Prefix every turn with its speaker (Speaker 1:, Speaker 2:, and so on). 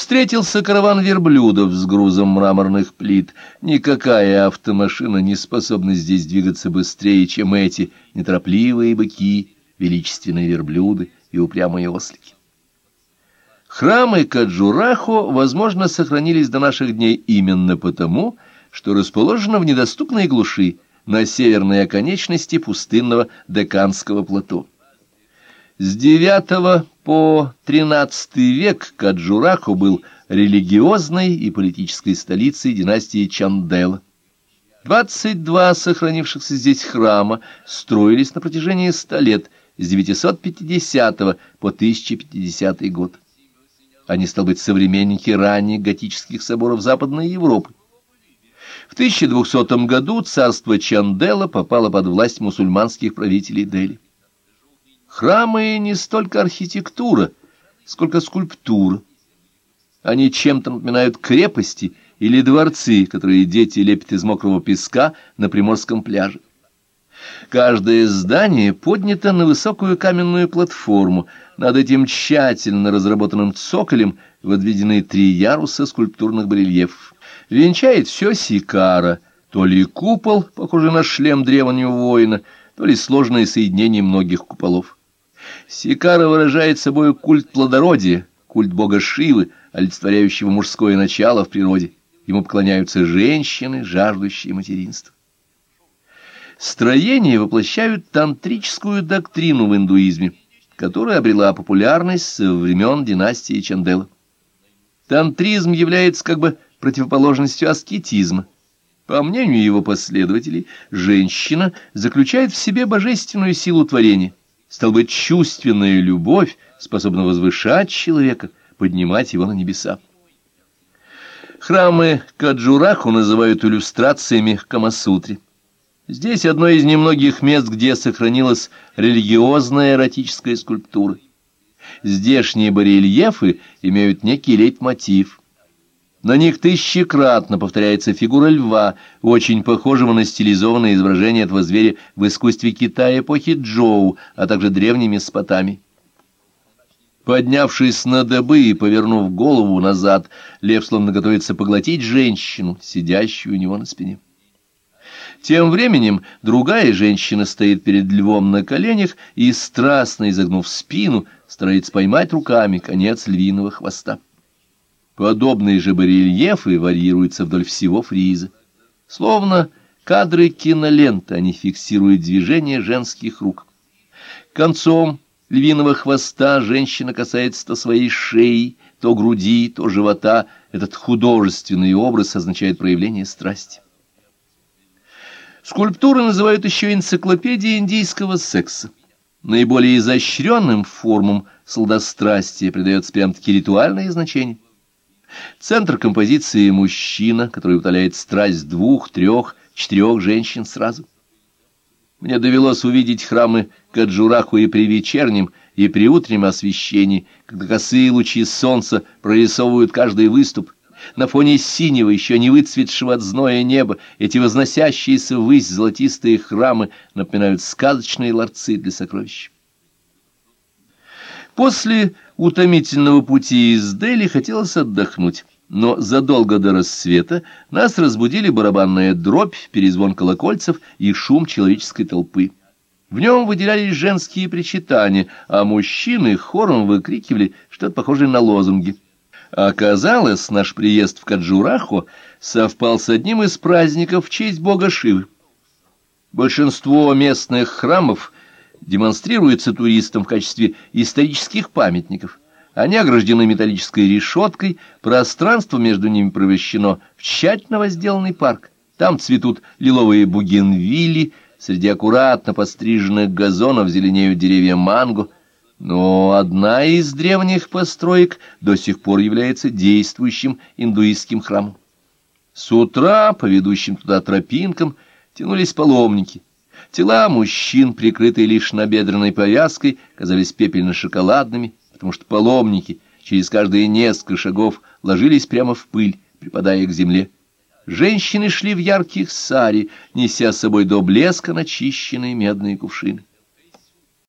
Speaker 1: Встретился караван верблюдов с грузом мраморных плит. Никакая автомашина не способна здесь двигаться быстрее, чем эти неторопливые быки, величественные верблюды и упрямые ослики. Храмы Каджурахо, возможно, сохранились до наших дней именно потому, что расположены в недоступной глуши на северной оконечности пустынного Деканского плато. С IX по XIII век Каджурахо был религиозной и политической столицей династии Чандела. 22 сохранившихся здесь храма строились на протяжении ста лет, с 950 по 1050 год. Они, стал быть, современники ранних готических соборов Западной Европы. В 1200 году царство Чандела попало под власть мусульманских правителей Дели. Храмы не столько архитектура, сколько скульптура. Они чем-то напоминают крепости или дворцы, которые дети лепят из мокрого песка на приморском пляже. Каждое здание поднято на высокую каменную платформу. Над этим тщательно разработанным цоколем возведены три яруса скульптурных барельефов. Венчает все сикара, то ли купол, похожий на шлем древнего воина, то ли сложное соединение многих куполов. Сикара выражает собой культ плодородия, культ бога Шивы, олицетворяющего мужское начало в природе. Ему поклоняются женщины, жаждущие материнства. Строения воплощают тантрическую доктрину в индуизме, которая обрела популярность со времен династии Чандела. Тантризм является как бы противоположностью аскетизма. По мнению его последователей, женщина заключает в себе божественную силу творения, Стал быть, чувственная любовь способна возвышать человека, поднимать его на небеса. Храмы Каджураху называют иллюстрациями к Камасутре. Здесь одно из немногих мест, где сохранилась религиозная эротическая скульптура. Здешние барельефы имеют некий лейтмотив. На них тысячекратно повторяется фигура льва, очень похожего на стилизованное изображение этого зверя в искусстве Китая эпохи Джоу, а также древними спотами. Поднявшись на добы и повернув голову назад, лев словно готовится поглотить женщину, сидящую у него на спине. Тем временем другая женщина стоит перед львом на коленях и, страстно изогнув спину, старается поймать руками конец львиного хвоста. Подобные же барельефы варьируются вдоль всего фриза. Словно кадры киноленты, они фиксируют движение женских рук. Концом львиного хвоста женщина касается то своей шеи, то груди, то живота. Этот художественный образ означает проявление страсти. Скульптуры называют еще энциклопедией индийского секса. Наиболее изощренным формам сладострастия придается прям-таки ритуальное значение – Центр композиции — мужчина, который утоляет страсть двух, трех, четырех женщин сразу. Мне довелось увидеть храмы Каджураху и при вечернем, и при утреннем освещении, когда косые лучи солнца прорисовывают каждый выступ. На фоне синего, еще не выцветшего от зноя неба, эти возносящиеся ввысь золотистые храмы напоминают сказочные ларцы для сокровищ. После утомительного пути из Дели хотелось отдохнуть, но задолго до рассвета нас разбудили барабанная дробь, перезвон колокольцев и шум человеческой толпы. В нем выделялись женские причитания, а мужчины хором выкрикивали что-то похожее на лозунги. Оказалось, наш приезд в Каджурахо совпал с одним из праздников в честь бога Шивы. Большинство местных храмов — демонстрируются туристам в качестве исторических памятников. Они ограждены металлической решеткой, пространство между ними превращено в тщательно возделанный парк. Там цветут лиловые бугенвилли, среди аккуратно постриженных газонов зеленеют деревья манго. Но одна из древних построек до сих пор является действующим индуистским храмом. С утра по ведущим туда тропинкам тянулись паломники — Тела мужчин, прикрытые лишь набедренной повязкой, казались пепельно-шоколадными, потому что паломники через каждые несколько шагов ложились прямо в пыль, припадая к земле. Женщины шли в ярких сари, неся с собой до блеска начищенные медные кувшины.